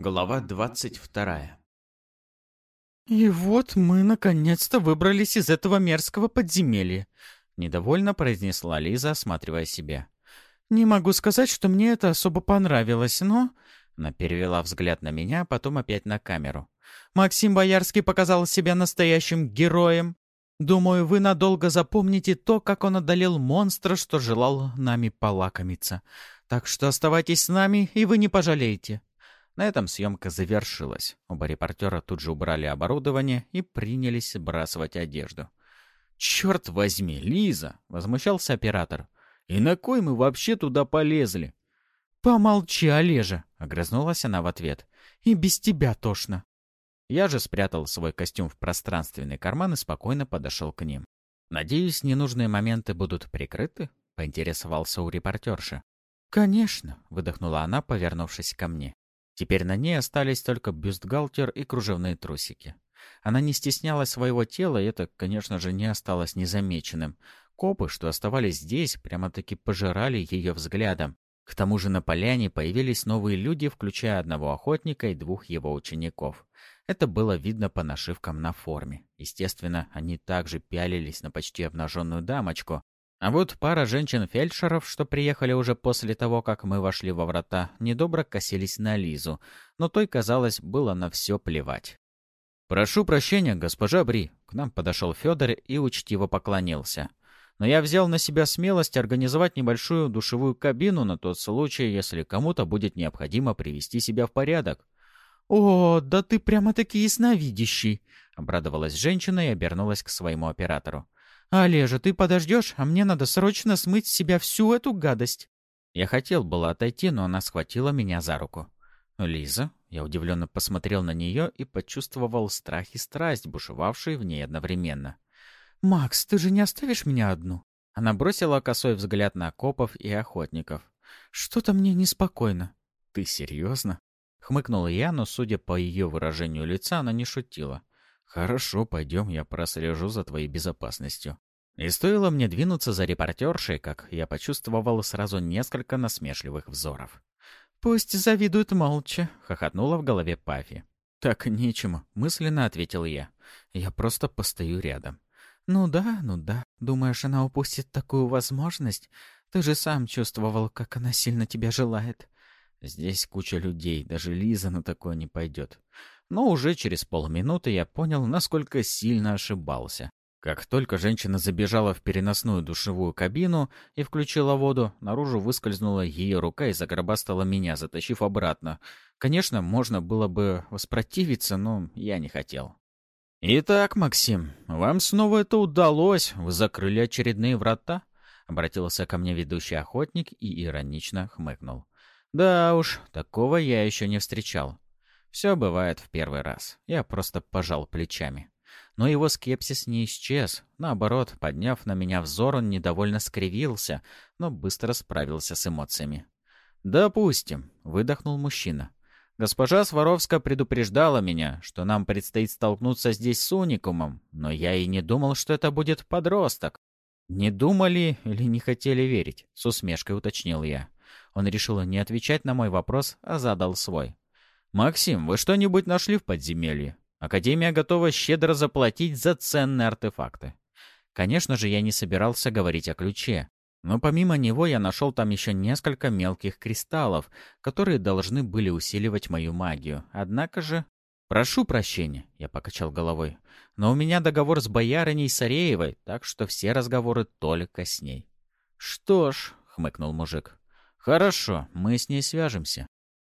Глава двадцать вторая. «И вот мы наконец-то выбрались из этого мерзкого подземелья», — недовольно произнесла Лиза, осматривая себя. «Не могу сказать, что мне это особо понравилось, но...» Она перевела взгляд на меня, потом опять на камеру. «Максим Боярский показал себя настоящим героем. Думаю, вы надолго запомните то, как он одолел монстра, что желал нами полакомиться. Так что оставайтесь с нами, и вы не пожалеете». На этом съемка завершилась. Оба репортера тут же убрали оборудование и принялись сбрасывать одежду. «Черт возьми, Лиза!» — возмущался оператор. «И на кой мы вообще туда полезли?» «Помолчи, Олежа!» — огрызнулась она в ответ. «И без тебя тошно!» Я же спрятал свой костюм в пространственный карман и спокойно подошел к ним. «Надеюсь, ненужные моменты будут прикрыты?» — поинтересовался у репортерши. «Конечно», — выдохнула она, повернувшись ко мне. Теперь на ней остались только бюстгальтер и кружевные трусики. Она не стеснялась своего тела, и это, конечно же, не осталось незамеченным. Копы, что оставались здесь, прямо-таки пожирали ее взглядом. К тому же на поляне появились новые люди, включая одного охотника и двух его учеников. Это было видно по нашивкам на форме. Естественно, они также пялились на почти обнаженную дамочку, а вот пара женщин-фельдшеров, что приехали уже после того, как мы вошли во врата, недобро косились на Лизу, но той, казалось, было на все плевать. «Прошу прощения, госпожа Бри», — к нам подошел Федор и учтиво поклонился. «Но я взял на себя смелость организовать небольшую душевую кабину на тот случай, если кому-то будет необходимо привести себя в порядок». «О, да ты прямо-таки ясновидящий!» — обрадовалась женщина и обернулась к своему оператору. «Олежа, ты подождешь, а мне надо срочно смыть с себя всю эту гадость». Я хотел было отойти, но она схватила меня за руку. «Лиза?» Я удивленно посмотрел на нее и почувствовал страх и страсть, бушевавшие в ней одновременно. «Макс, ты же не оставишь меня одну?» Она бросила косой взгляд на копов и охотников. «Что-то мне неспокойно». «Ты серьезно?» Хмыкнул я, но, судя по ее выражению лица, она не шутила. «Хорошо, пойдем, я прослежу за твоей безопасностью». И стоило мне двинуться за репортершей, как я почувствовал сразу несколько насмешливых взоров. «Пусть завидуют молча», — хохотнула в голове Пафи. «Так нечему», — мысленно ответил я. «Я просто постою рядом». «Ну да, ну да. Думаешь, она упустит такую возможность? Ты же сам чувствовал, как она сильно тебя желает». «Здесь куча людей, даже Лиза на такое не пойдет. Но уже через полминуты я понял, насколько сильно ошибался. Как только женщина забежала в переносную душевую кабину и включила воду, наружу выскользнула ее рука и загробастала меня, затащив обратно. Конечно, можно было бы воспротивиться, но я не хотел. «Итак, Максим, вам снова это удалось. Вы закрыли очередные врата?» Обратился ко мне ведущий охотник и иронично хмыкнул. «Да уж, такого я еще не встречал. Все бывает в первый раз. Я просто пожал плечами. Но его скепсис не исчез. Наоборот, подняв на меня взор, он недовольно скривился, но быстро справился с эмоциями. «Допустим», — выдохнул мужчина. «Госпожа Сваровска предупреждала меня, что нам предстоит столкнуться здесь с уникумом, но я и не думал, что это будет подросток. «Не думали или не хотели верить?» — с усмешкой уточнил я. Он решил не отвечать на мой вопрос, а задал свой. «Максим, вы что-нибудь нашли в подземелье? Академия готова щедро заплатить за ценные артефакты». Конечно же, я не собирался говорить о ключе. Но помимо него я нашел там еще несколько мелких кристаллов, которые должны были усиливать мою магию. Однако же... «Прошу прощения», — я покачал головой, — «но у меня договор с боярыней Сареевой, так что все разговоры только с ней». «Что ж», — хмыкнул мужик, — «хорошо, мы с ней свяжемся.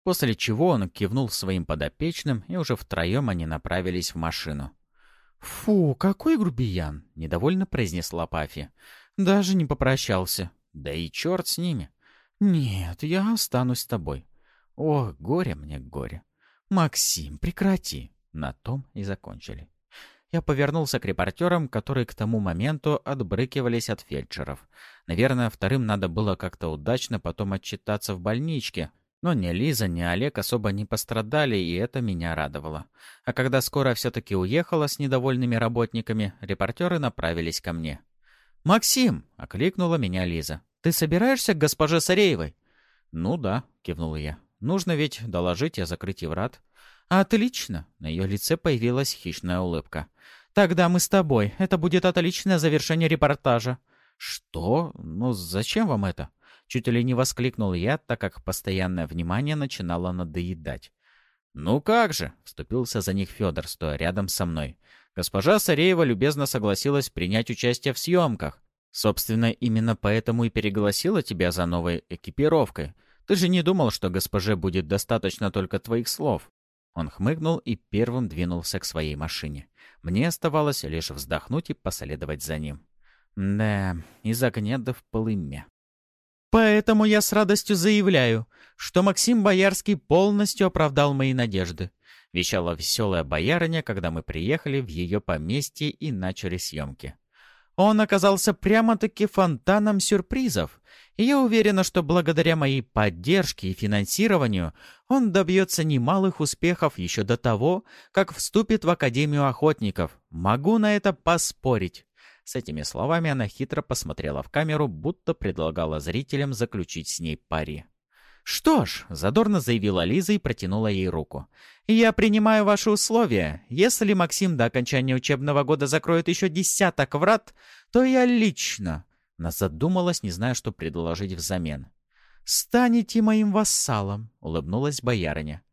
После чего он кивнул своим подопечным, и уже втроем они направились в машину. «Фу, какой грубиян!» — недовольно произнесла Пафи. «Даже не попрощался. Да и черт с ними!» «Нет, я останусь с тобой». «Ох, горе мне, горе!» «Максим, прекрати!» На том и закончили. Я повернулся к репортерам, которые к тому моменту отбрыкивались от фельдшеров. Наверное, вторым надо было как-то удачно потом отчитаться в больничке, но ни Лиза, ни Олег особо не пострадали, и это меня радовало. А когда скоро все-таки уехала с недовольными работниками, репортеры направились ко мне. «Максим!» — окликнула меня Лиза. «Ты собираешься к госпоже Сареевой?» «Ну да», — кивнул я. Нужно ведь доложить о закрытии врат. Отлично. На ее лице появилась хищная улыбка. Тогда мы с тобой. Это будет отличное завершение репортажа. Что? Ну зачем вам это? Чуть ли не воскликнул я, так как постоянное внимание начинало надоедать. «Ну как же!» — вступился за них Федор, стоя рядом со мной. Госпожа Сареева любезно согласилась принять участие в съемках. Собственно, именно поэтому и перегласила тебя за новой экипировкой. Ты же не думал, что госпоже будет достаточно только твоих слов?» Он хмыкнул и первым двинулся к своей машине. Мне оставалось лишь вздохнуть и последовать за ним. Да, из огня да в полыме. Поэтому я с радостью заявляю, что Максим Боярский полностью оправдал мои надежды. Вещала веселая боярыня, когда мы приехали в ее поместье и начали съемки. Он оказался прямо-таки фонтаном сюрпризов, и я уверена, что благодаря моей поддержке и финансированию он добьется немалых успехов еще до того, как вступит в Академию охотников. Могу на это поспорить. С этими словами она хитро посмотрела в камеру, будто предлагала зрителям заключить с ней пари. «Что ж», — задорно заявила Лиза и протянула ей руку. «Я принимаю ваши условия. Если Максим до окончания учебного года закроет еще десяток врат, то я лично...» Она задумалась, не зная, что предложить взамен. «Станете моим вассалом», — улыбнулась боярыня.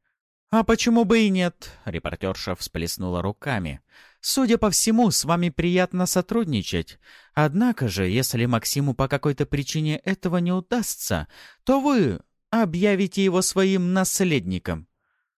«А почему бы и нет?» — репортерша всплеснула руками. Судя по всему, с вами приятно сотрудничать. Однако же, если Максиму по какой-то причине этого не удастся, то вы объявите его своим наследником».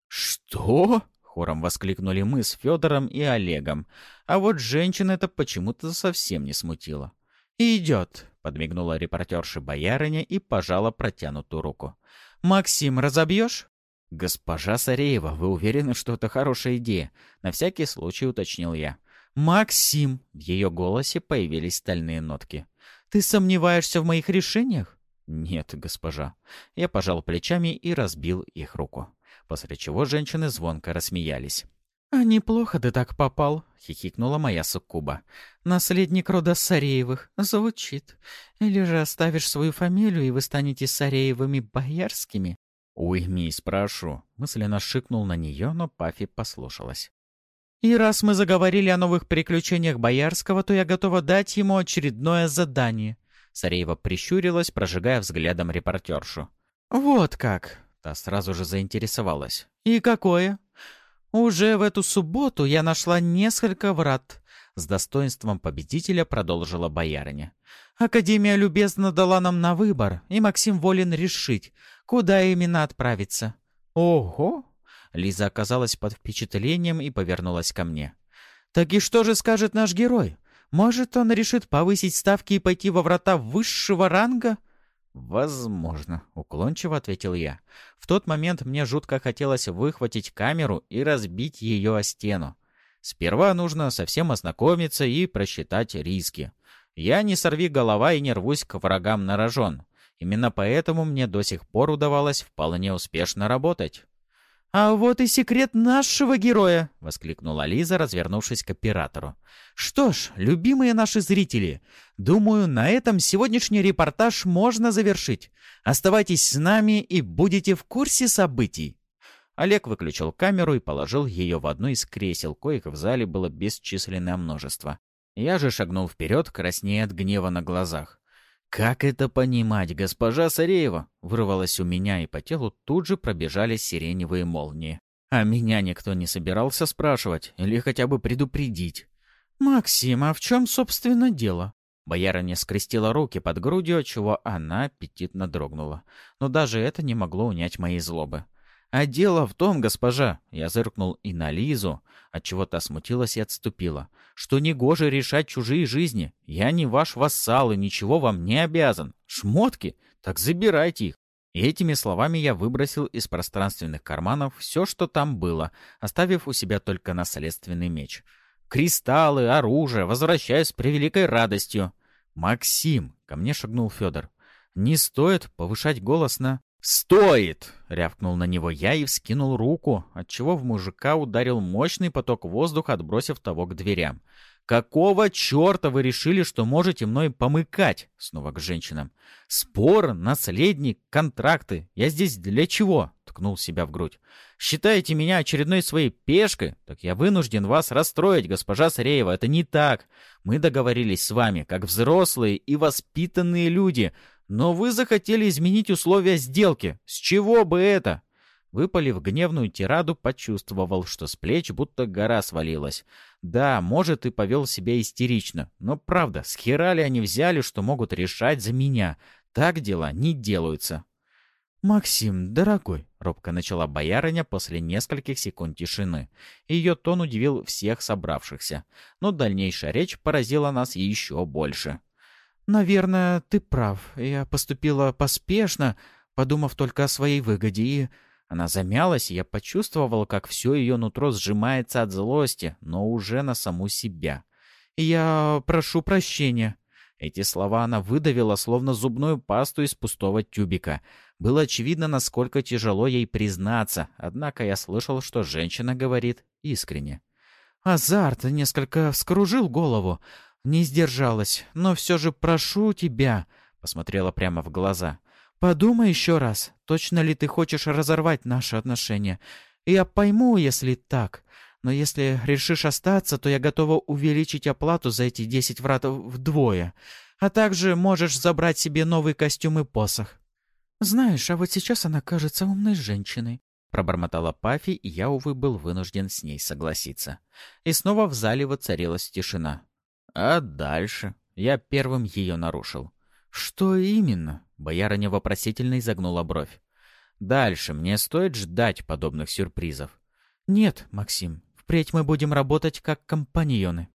«Что?» — хором воскликнули мы с Федором и Олегом. А вот женщин это почему-то совсем не смутило. «Идет», — подмигнула репортерша боярыня и пожала протянутую руку. «Максим, разобьешь?» «Госпожа Сареева, вы уверены, что это хорошая идея?» На всякий случай уточнил я. «Максим!» В ее голосе появились стальные нотки. «Ты сомневаешься в моих решениях?» «Нет, госпожа». Я пожал плечами и разбил их руку. После чего женщины звонко рассмеялись. «А неплохо ты так попал», — хихикнула моя суккуба. «Наследник рода Сареевых. Звучит. Или же оставишь свою фамилию, и вы станете Сареевыми Боярскими?» «Уймись, прошу», — мысленно шикнул на нее, но Пафи послушалась. «И раз мы заговорили о новых приключениях Боярского, то я готова дать ему очередное задание». Сареева прищурилась, прожигая взглядом репортершу. «Вот как!» — та сразу же заинтересовалась. «И какое?» «Уже в эту субботу я нашла несколько врат», — с достоинством победителя продолжила боярыня. «Академия любезно дала нам на выбор, и Максим волен решить, Куда именно отправиться? Ого! Лиза оказалась под впечатлением и повернулась ко мне. Так и что же скажет наш герой? Может, он решит повысить ставки и пойти во врата высшего ранга? «Возможно», — уклончиво ответил я. В тот момент мне жутко хотелось выхватить камеру и разбить ее о стену. Сперва нужно совсем ознакомиться и просчитать риски. Я не сорви голова и не рвусь к врагам на рожон. Именно поэтому мне до сих пор удавалось вполне успешно работать. «А вот и секрет нашего героя!» — воскликнула Лиза, развернувшись к оператору. «Что ж, любимые наши зрители, думаю, на этом сегодняшний репортаж можно завершить. Оставайтесь с нами и будете в курсе событий». Олег выключил камеру и положил ее в одно из кресел, коих в зале было бесчисленное множество. Я же шагнул вперед, краснея от гнева на глазах. «Как это понимать, госпожа Сареева?» Вырвалось у меня, и по телу тут же пробежали сиреневые молнии. А меня никто не собирался спрашивать или хотя бы предупредить. «Максим, а в чем, собственно, дело?» Боярыня скрестила руки под грудью, чего она аппетитно дрогнула. Но даже это не могло унять моей злобы. «А дело в том, госпожа...» Я зыркнул и на Лизу, отчего-то смутилась и отступила что негоже решать чужие жизни. Я не ваш вассал и ничего вам не обязан. Шмотки? Так забирайте их. И этими словами я выбросил из пространственных карманов все, что там было, оставив у себя только наследственный меч. Кристаллы, оружие, возвращаюсь с превеликой радостью. «Максим!» — ко мне шагнул Федор. «Не стоит повышать голос на...» «Стоит!» — рявкнул на него я и вскинул руку, отчего в мужика ударил мощный поток воздуха, отбросив того к дверям. «Какого черта вы решили, что можете мной помыкать?» Снова к женщинам. «Спор, наследник, контракты. Я здесь для чего?» ткнул себя в грудь. «Считаете меня очередной своей пешкой? Так я вынужден вас расстроить, госпожа Сареева. Это не так. Мы договорились с вами, как взрослые и воспитанные люди. Но вы захотели изменить условия сделки. С чего бы это?» Выпалив гневную тираду, почувствовал, что с плеч будто гора свалилась. Да, может, и повел себя истерично, но правда, с хера ли они взяли, что могут решать за меня? Так дела не делаются. «Максим, дорогой», — робко начала боярыня после нескольких секунд тишины. Ее тон удивил всех собравшихся, но дальнейшая речь поразила нас еще больше. «Наверное, ты прав. Я поступила поспешно, подумав только о своей выгоде, и она замялась, и я почувствовал, как все ее нутро сжимается от злости, но уже на саму себя. «Я прошу прощения». Эти слова она выдавила, словно зубную пасту из пустого тюбика. Было очевидно, насколько тяжело ей признаться, однако я слышал, что женщина говорит искренне. Азарт несколько вскружил голову. Не сдержалась, но все же прошу тебя, — посмотрела прямо в глаза. Подумай еще раз, точно ли ты хочешь разорвать наши отношения. Я пойму, если так. Но если решишь остаться, то я готова увеличить оплату за эти десять вратов вдвое. А также можешь забрать себе новый костюм и посох. Знаешь, а вот сейчас она кажется умной женщиной. Пробормотала Пафи, и я, увы, был вынужден с ней согласиться. И снова в зале воцарилась тишина. А дальше? Я первым ее нарушил. «Что именно?» — боярыня вопросительно изогнула бровь. «Дальше мне стоит ждать подобных сюрпризов?» «Нет, Максим, впредь мы будем работать как компаньоны».